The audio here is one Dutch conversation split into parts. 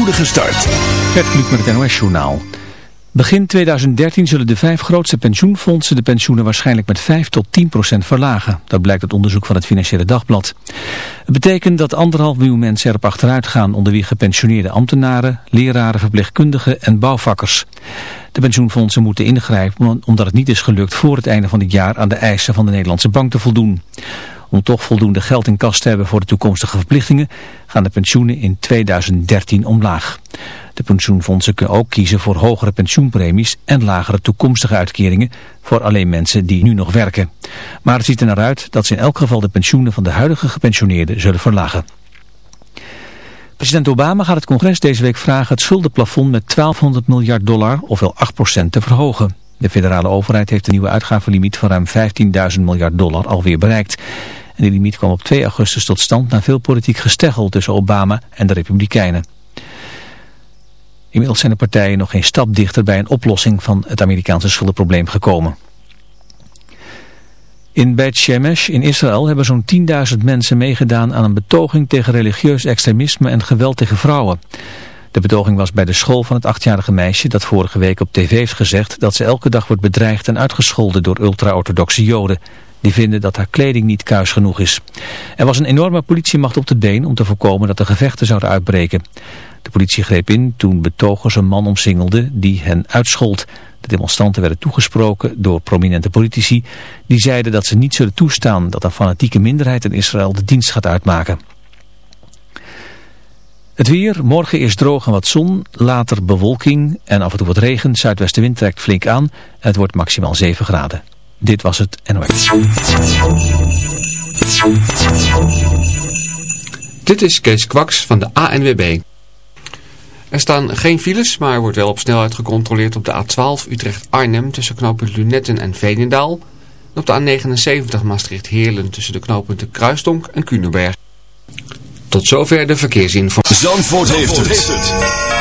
spoedige start. Met het NOS Journaal. Begin 2013 zullen de vijf grootste pensioenfondsen de pensioenen waarschijnlijk met 5 tot 10 procent verlagen. Dat blijkt uit onderzoek van het Financiële Dagblad. Het betekent dat anderhalf miljoen mensen erop achteruit gaan onder wie gepensioneerde ambtenaren, leraren, verpleegkundigen en bouwvakkers. De pensioenfondsen moeten ingrijpen omdat het niet is gelukt voor het einde van dit jaar aan de eisen van de Nederlandse bank te voldoen. Om toch voldoende geld in kas te hebben voor de toekomstige verplichtingen gaan de pensioenen in 2013 omlaag. De pensioenfondsen kunnen ook kiezen voor hogere pensioenpremies en lagere toekomstige uitkeringen voor alleen mensen die nu nog werken. Maar het ziet er naar uit dat ze in elk geval de pensioenen van de huidige gepensioneerden zullen verlagen. President Obama gaat het congres deze week vragen het schuldenplafond met 1200 miljard dollar, ofwel 8% te verhogen. De federale overheid heeft een nieuwe uitgavenlimiet van ruim 15.000 miljard dollar alweer bereikt. En die limiet kwam op 2 augustus tot stand na veel politiek gesteggel tussen Obama en de Republikeinen. Inmiddels zijn de partijen nog geen stap dichter bij een oplossing van het Amerikaanse schuldenprobleem gekomen. In Beit Shemesh in Israël hebben zo'n 10.000 mensen meegedaan aan een betoging tegen religieus extremisme en geweld tegen vrouwen. De betoging was bij de school van het achtjarige meisje dat vorige week op tv heeft gezegd dat ze elke dag wordt bedreigd en uitgescholden door ultra-orthodoxe joden. Die vinden dat haar kleding niet kuis genoeg is. Er was een enorme politiemacht op de been om te voorkomen dat er gevechten zouden uitbreken. De politie greep in toen betogers een man omsingelden die hen uitschold. De demonstranten werden toegesproken door prominente politici. Die zeiden dat ze niet zullen toestaan dat een fanatieke minderheid in Israël de dienst gaat uitmaken. Het weer, morgen eerst droog en wat zon, later bewolking en af en toe wat regen. Zuidwestenwind trekt flink aan het wordt maximaal 7 graden. Dit was het NOS. Dit is Kees Kwaks van de ANWB. Er staan geen files, maar er wordt wel op snelheid gecontroleerd op de A12 Utrecht-Arnhem tussen knooppunt Lunetten en Veenendaal. En op de A79 Maastricht-Heerlen tussen de knooppunten Kruisdonk en Kunerberg. Tot zover de verkeersinformatie. Zandvoort, heeft, het.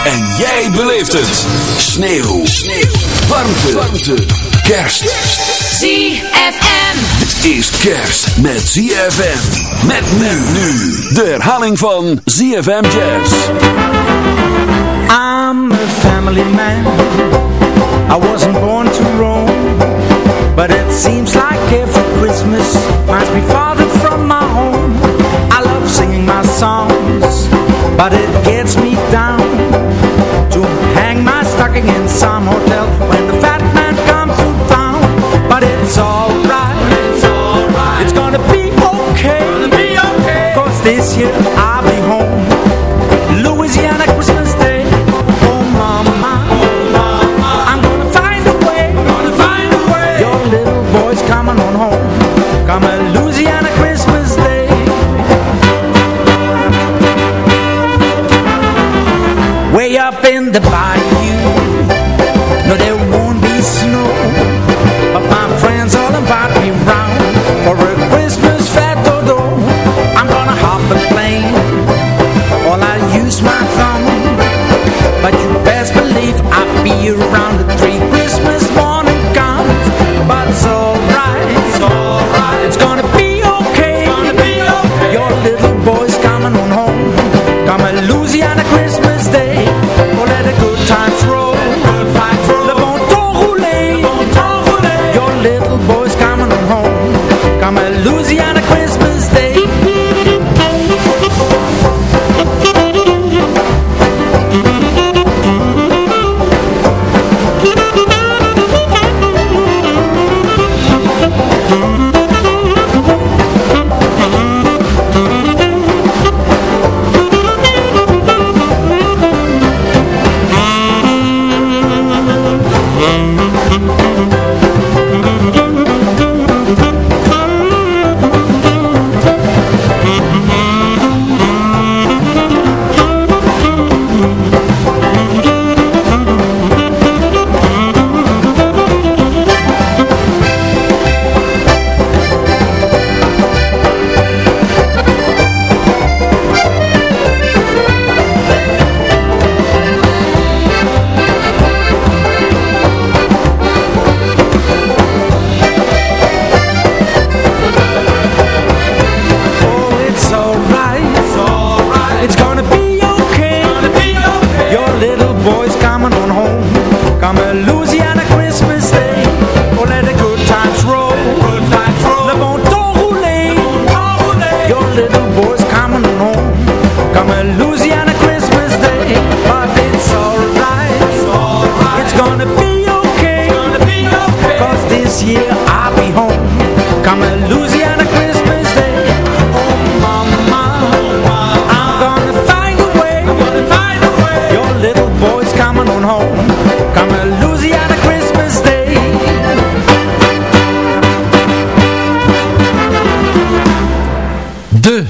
En jij beleeft het. Sneeuw. Sneeuw. Warmte. Warmte. Kerst. ZFM. Dit is kerst met ZFM. Met men nu. De herhaling van ZFM Jazz. I'm a family man. I wasn't born to roam. But it seems like every Christmas finds me farther from my home. I love singing my songs. But it gets me down to hang my stocking in some hotel when the the bayou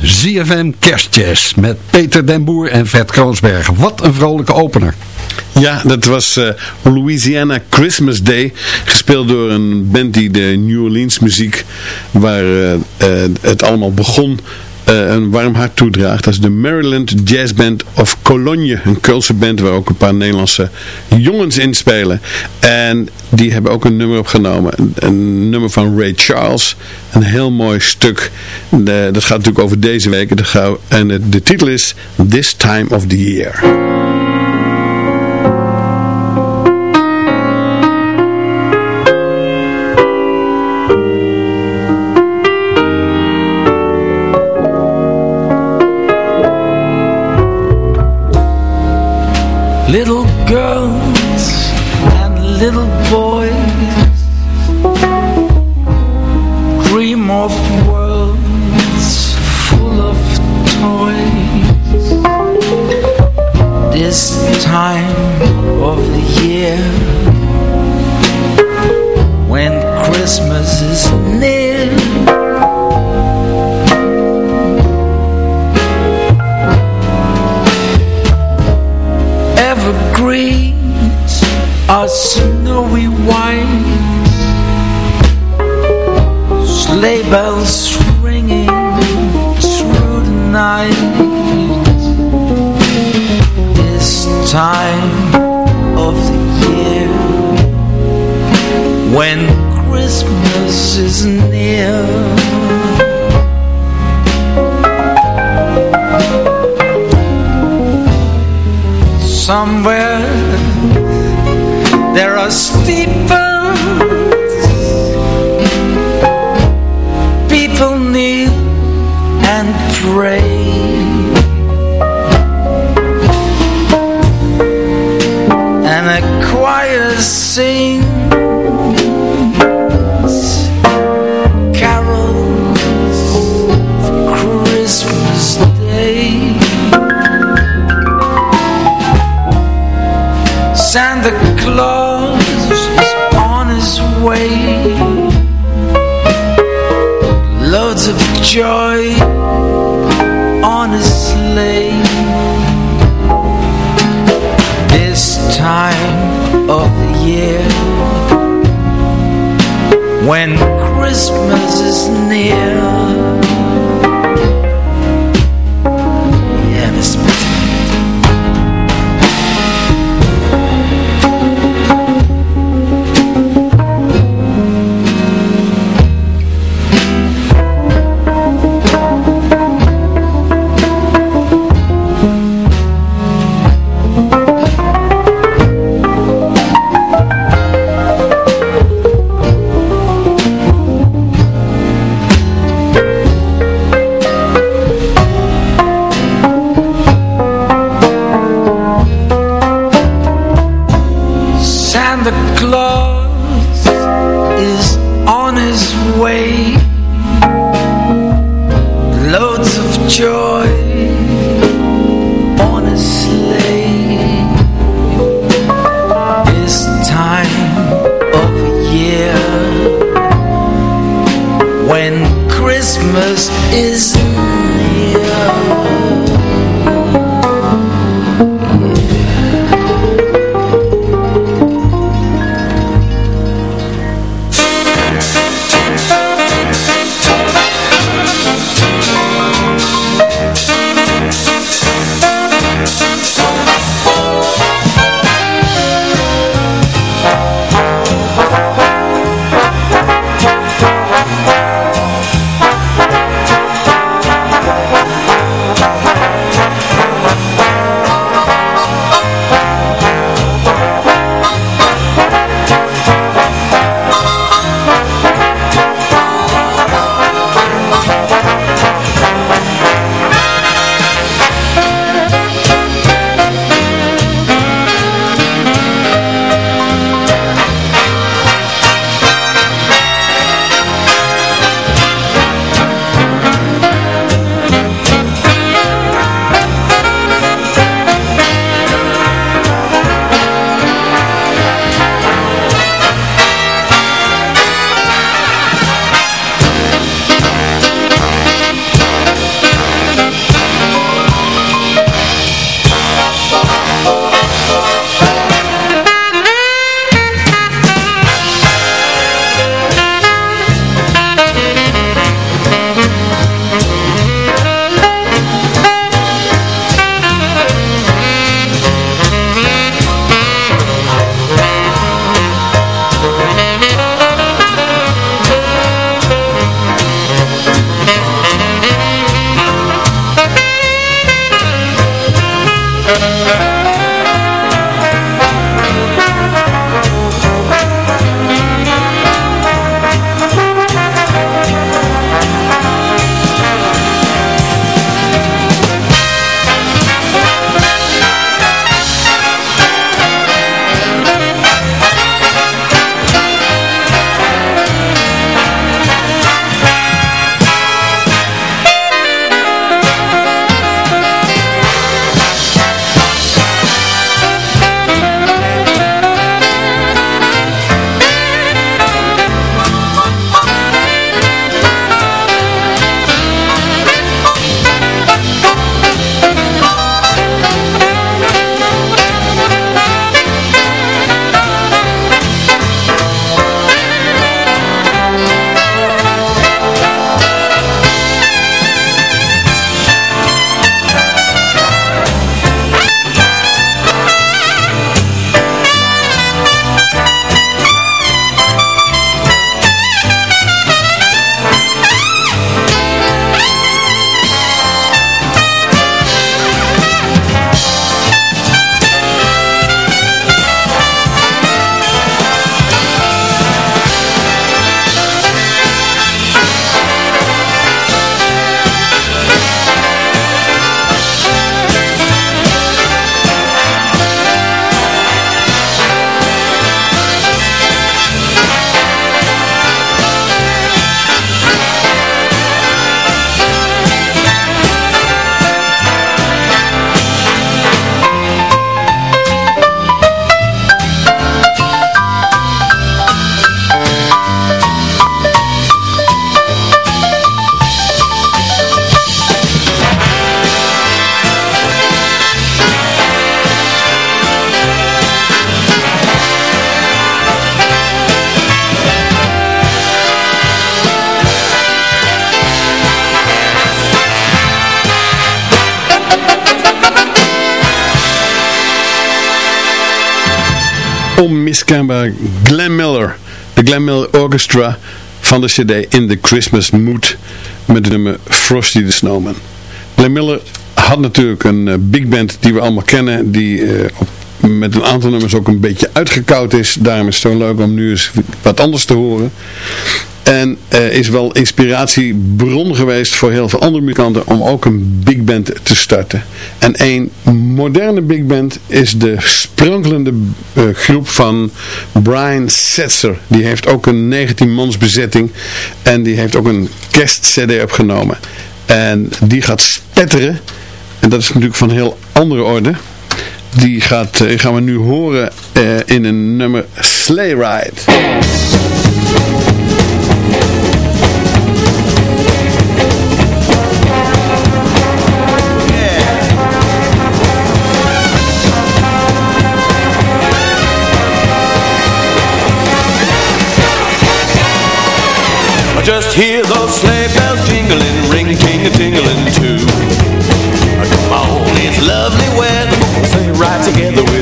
CFM Kerstjazz met Peter den Boer en Fred Kroonsberg. Wat een vrolijke opener. Ja, dat was uh, Louisiana Christmas Day. Gespeeld door een band die de New Orleans muziek, waar uh, uh, het allemaal begon, een warm hart toedraagt. Dat is de Maryland Jazz Band of Cologne. Een Keulse band waar ook een paar Nederlandse jongens in spelen. En die hebben ook een nummer opgenomen. Een nummer van Ray Charles. Een heel mooi stuk. Dat gaat natuurlijk over deze week. En de titel is This Time of the Year. Somewhere. There are steeples joy on his sleigh This time of the year When Christmas is near when Christmas is near. Onmiskenbaar Glenn Miller. De Glenn Miller Orchestra van de cd In the Christmas Mood met de nummer Frosty the Snowman. Glenn Miller had natuurlijk een uh, big band die we allemaal kennen, die uh, op, met een aantal nummers ook een beetje uitgekoud is. Daarom is het zo leuk om nu eens wat anders te horen. En is wel inspiratiebron geweest voor heel veel andere muzikanten om ook een big band te starten. En een moderne big band is de sprankelende uh, groep van Brian Setzer. Die heeft ook een 19 mans bezetting en die heeft ook een kerstcd opgenomen. En die gaat spetteren. En dat is natuurlijk van heel andere orde. Die gaat, uh, gaan we nu horen in een nummer Sleigh Ride. Just hear those sleigh bells jingling, ring ting a tingling too. Come on, it's lovely weather, say right together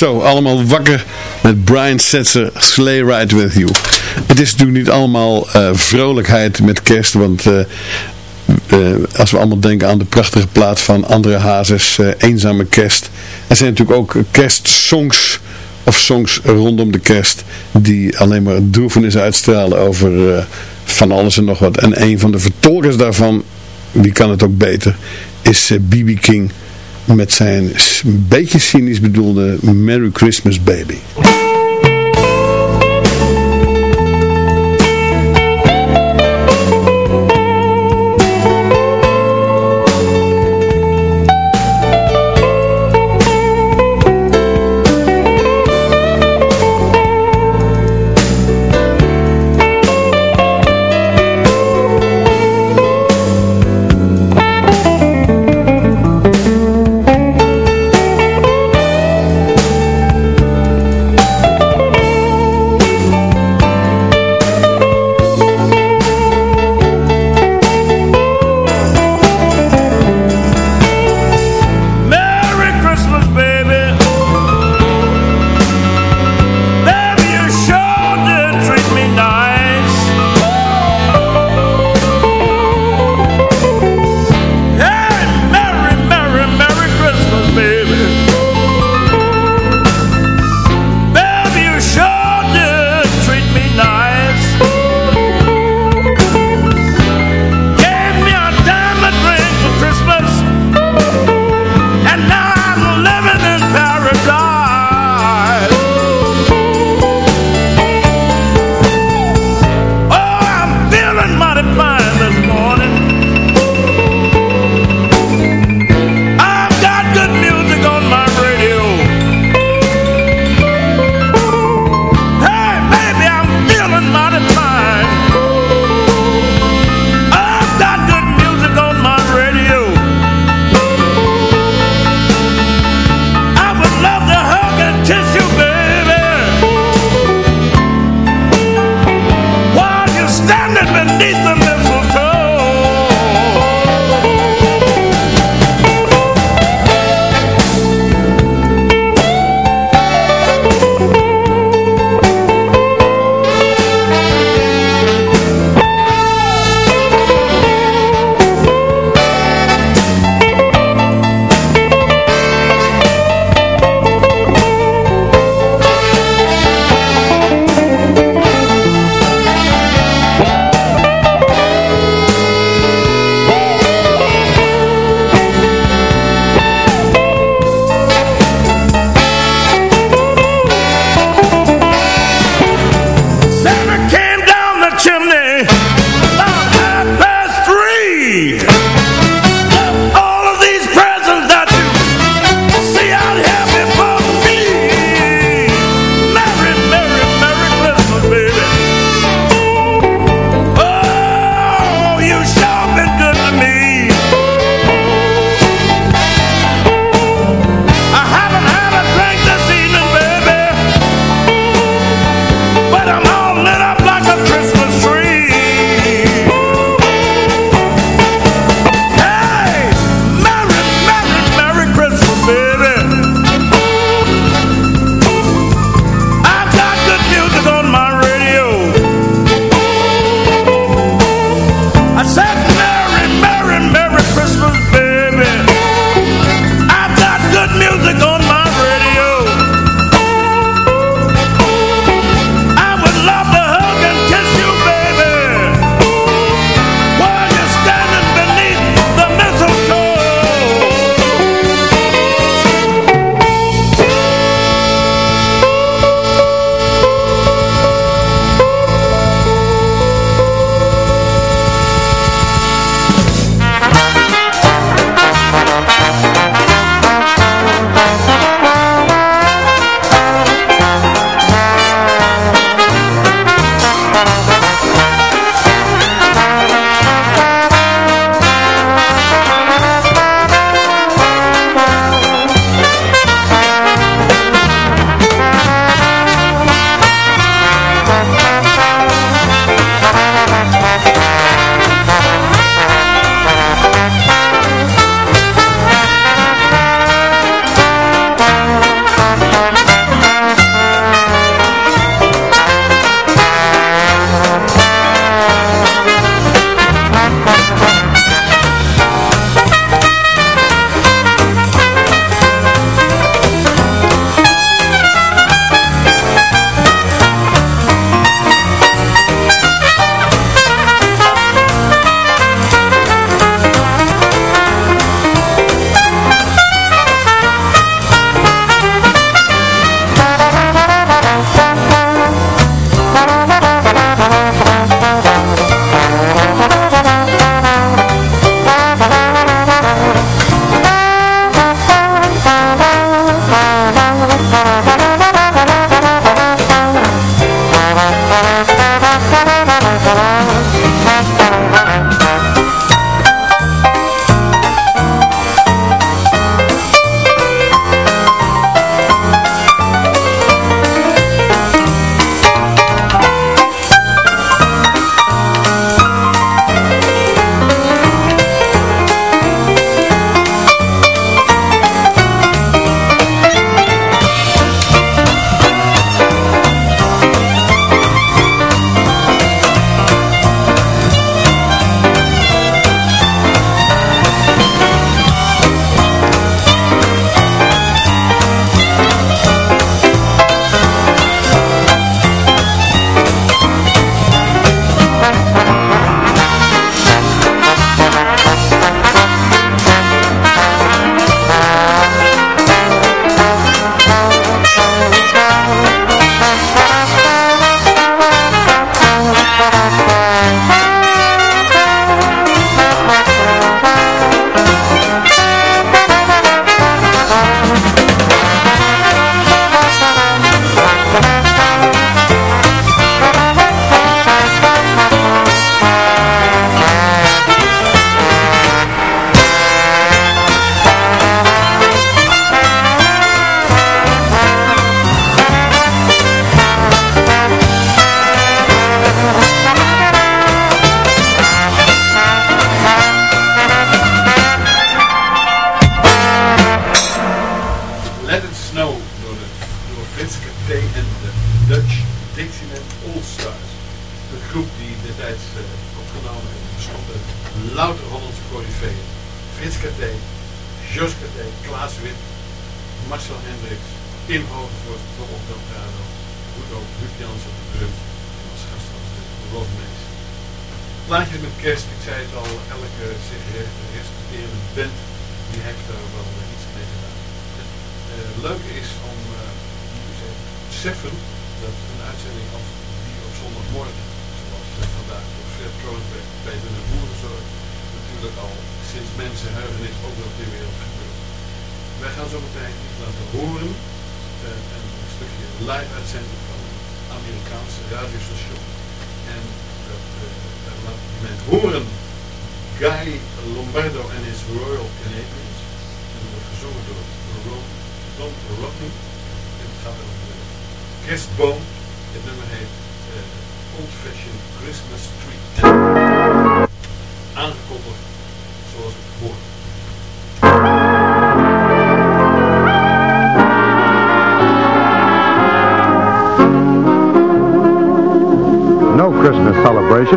Zo, allemaal wakker met Brian Setzer, Sleigh Ride With You. Het is natuurlijk niet allemaal uh, vrolijkheid met kerst, want uh, uh, als we allemaal denken aan de prachtige plaat van André Hazes, Eenzame Kerst. Er zijn natuurlijk ook kerstsongs of songs rondom de kerst die alleen maar droefenis uitstralen over van alles en nog wat. En een van de vertolkers daarvan, die kan het ook beter, is B.B. King met zijn beetje cynisch bedoelde Merry Christmas Baby.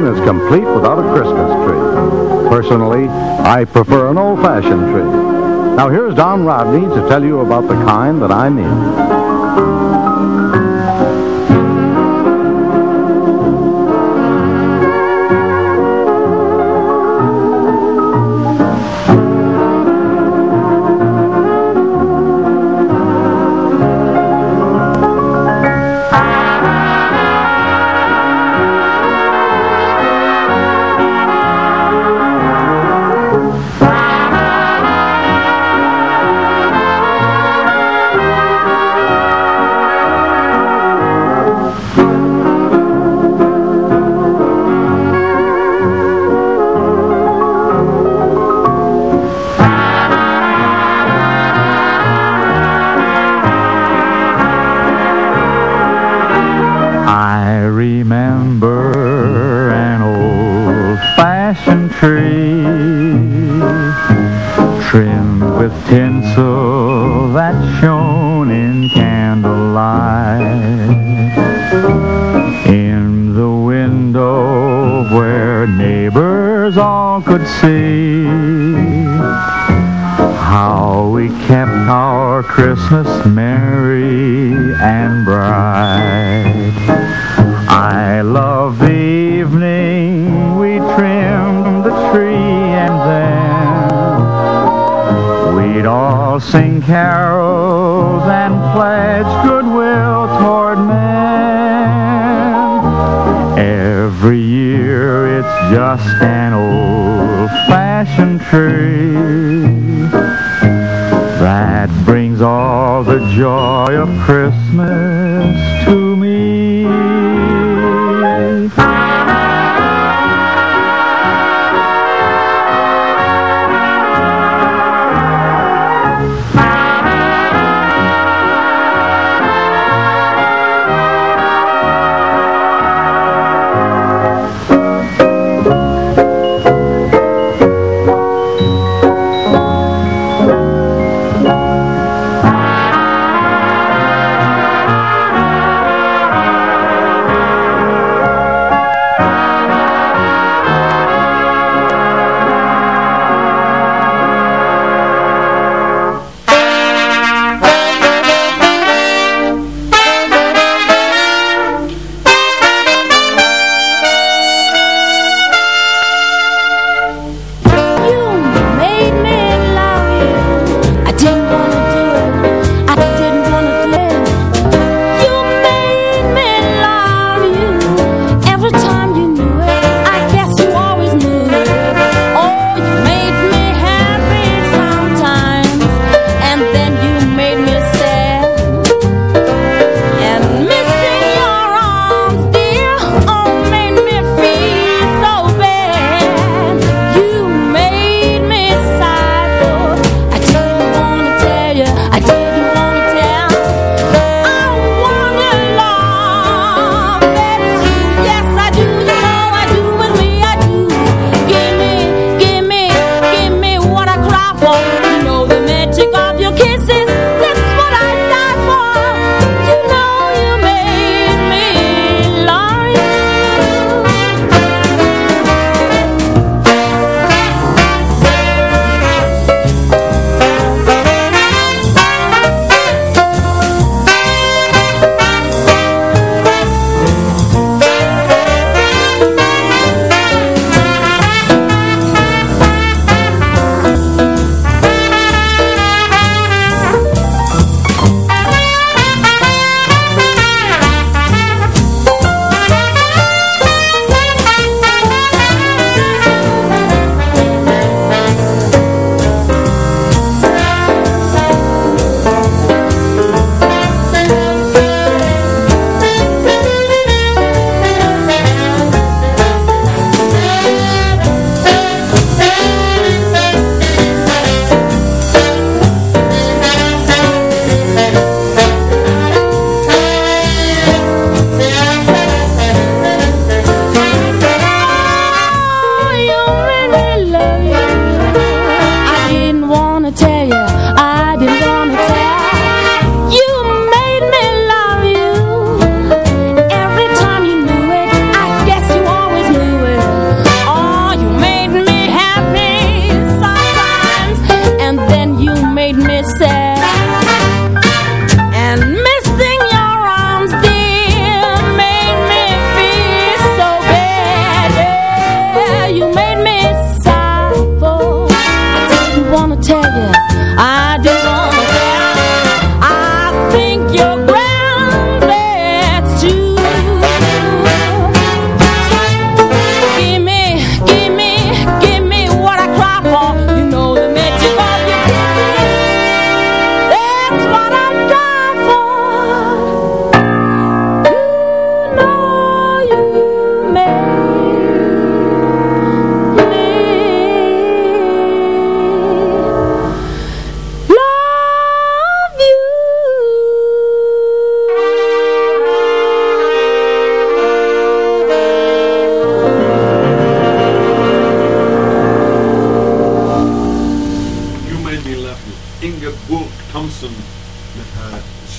season is complete without a Christmas tree. Personally, I prefer an old-fashioned tree. Now here's Don Rodney to tell you about the kind that I mean. could see how we kept our Christmas merry and bright. I love the evening we trimmed the tree and then we'd all sing carols and pledge goodwill toward men. Every year it's just tree that brings all the joy of Christmas.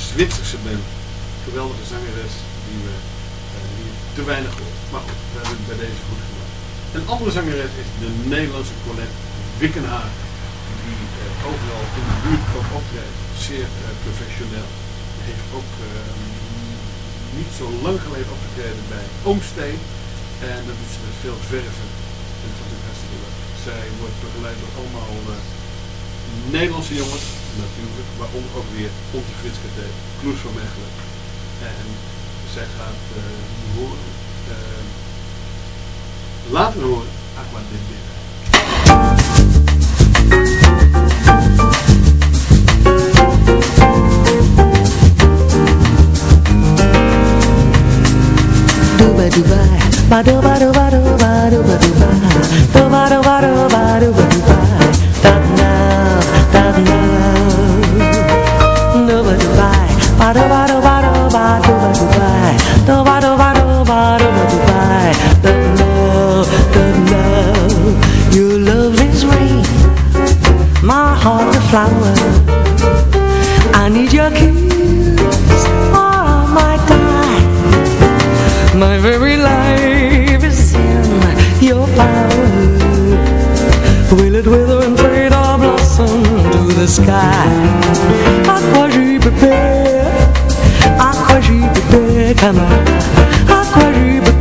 Zwitserse band. Geweldige zangeres die we eh, die te weinig horen. Maar goed, we hebben het bij deze goed gemaakt. Een andere zangeres is de Nederlandse Colette Wickenhaar. Die eh, overal in de buurt ook optreedt. Zeer eh, professioneel. Heeft ook eh, niet zo lang geleden opgetreden bij Oomsteen. En dat is met veel verven. En dat ook hartstikke leuk. Zij wordt begeleid door allemaal eh, Nederlandse jongens, natuurlijk, waaronder ook weer onze Frits KT, Kloes van Mechelen. En zij gaat eh, horen, eh, laten horen, Aqua de Bitter. Dooba dooba, ba dooba dooba dooba flower. I need your kiss, or I might die. My very life is in your power. Will it wither and fade or blossom to the sky? À quoi j'y bébé À quoi j'y Come À quoi j'y bébé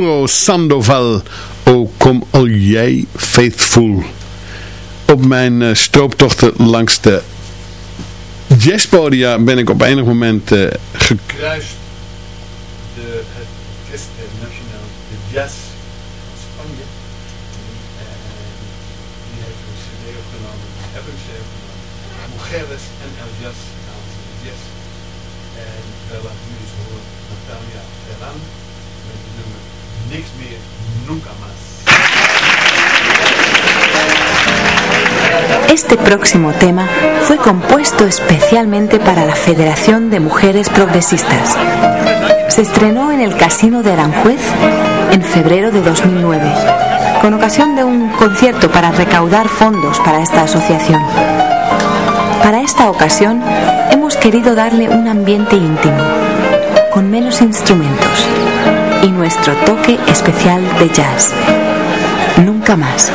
Arturo Sandoval, O kom al jij faithful. Op mijn uh, strooptochten langs de jazzpodia ben ik op enig moment próximo tema fue compuesto especialmente para la Federación de Mujeres Progresistas. Se estrenó en el Casino de Aranjuez en febrero de 2009, con ocasión de un concierto para recaudar fondos para esta asociación. Para esta ocasión hemos querido darle un ambiente íntimo, con menos instrumentos y nuestro toque especial de jazz. Nunca más.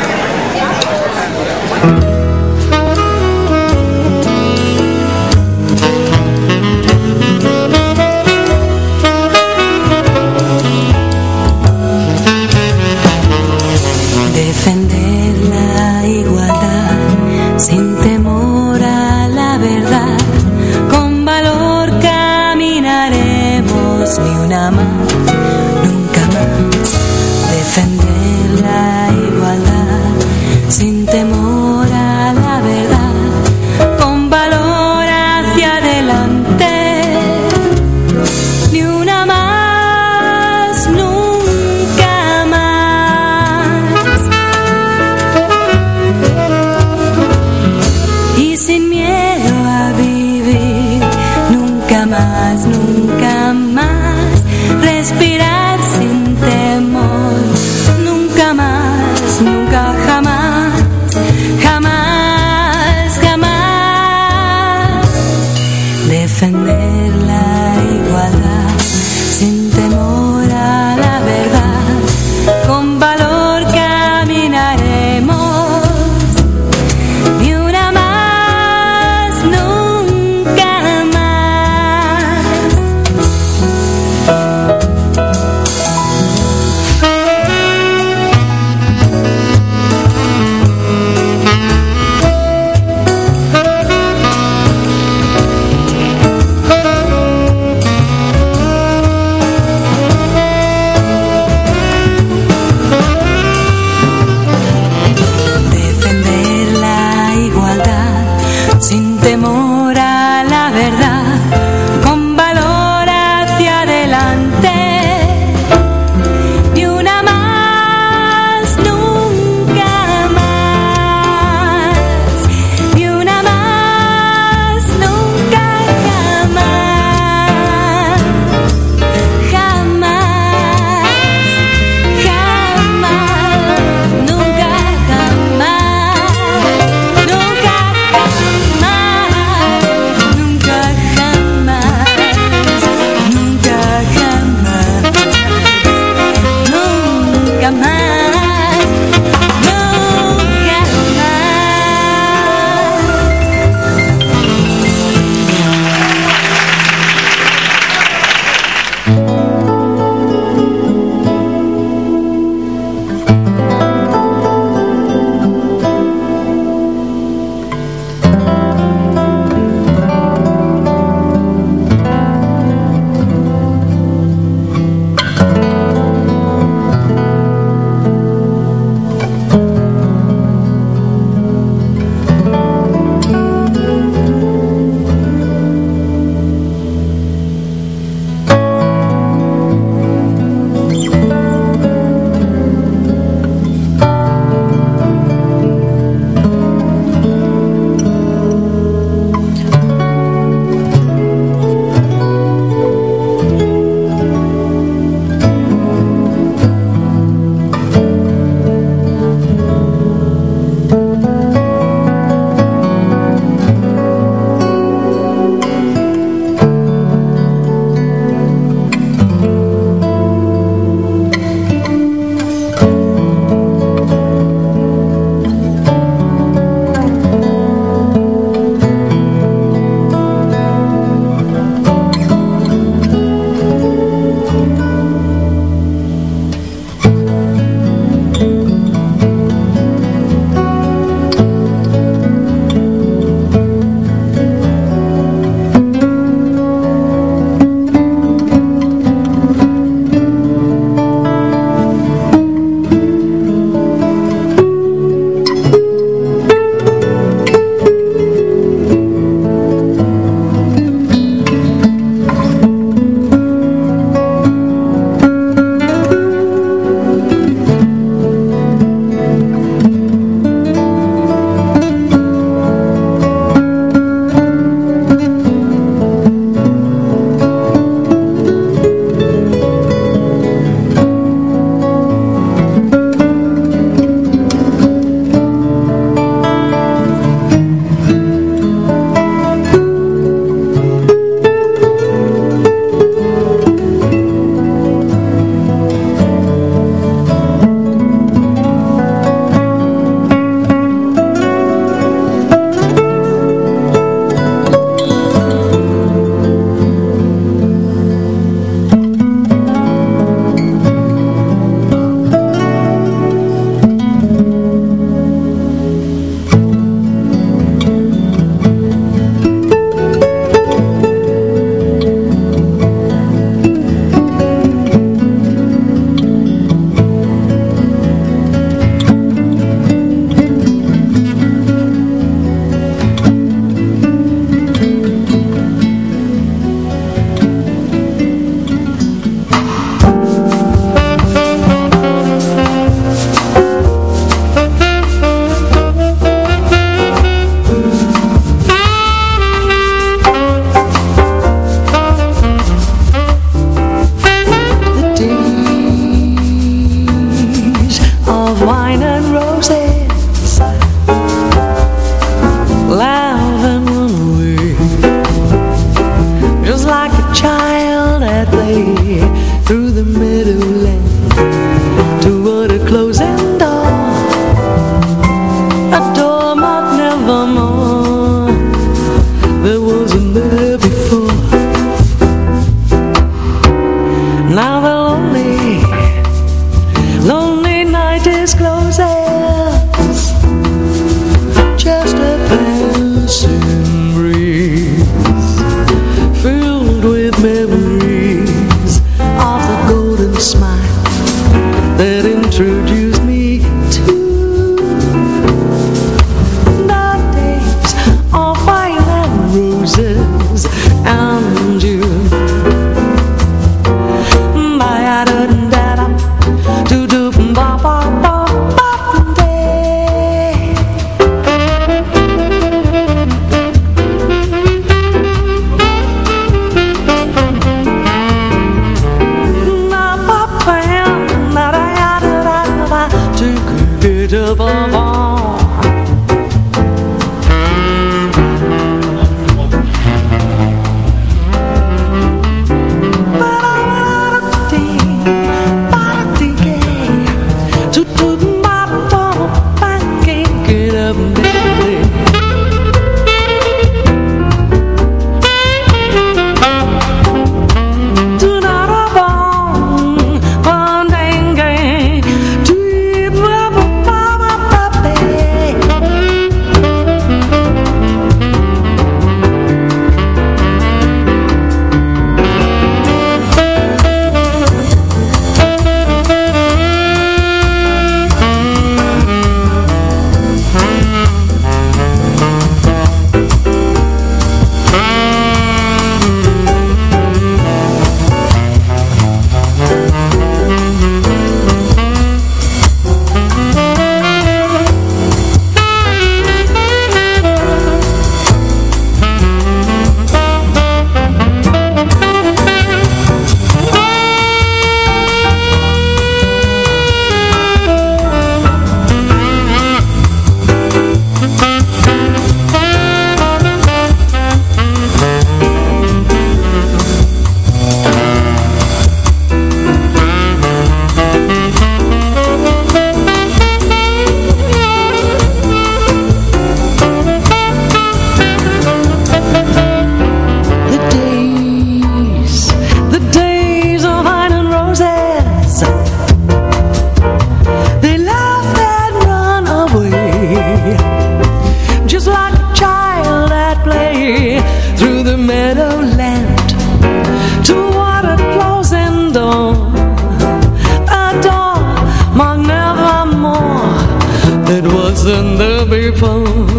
冷的北方。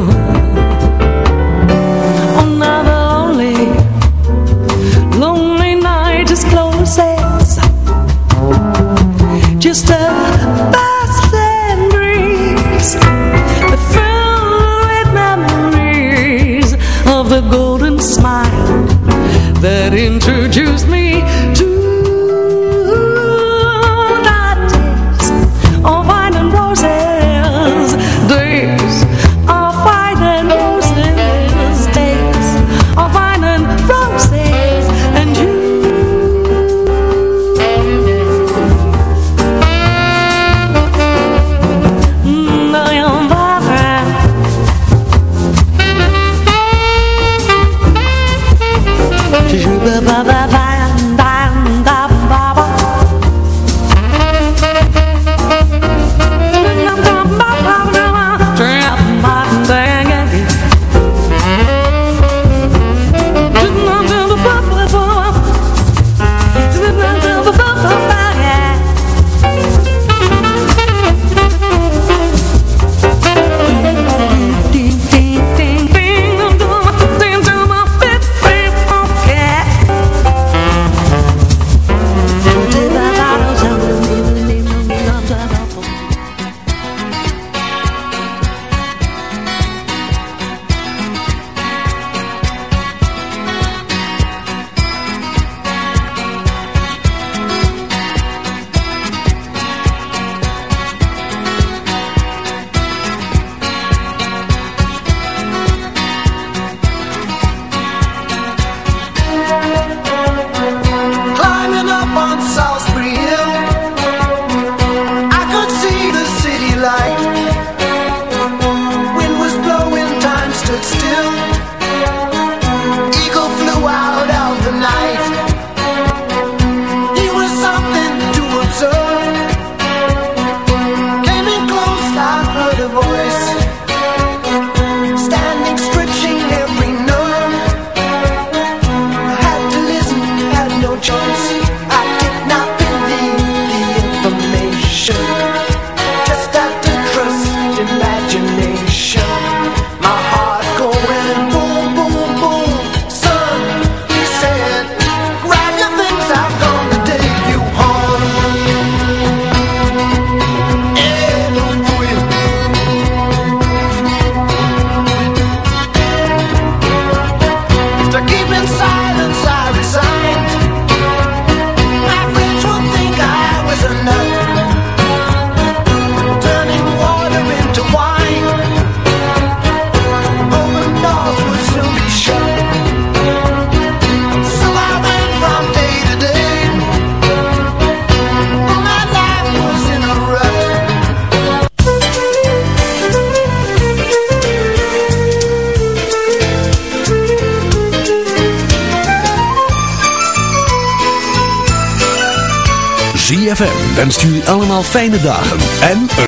Fijne en...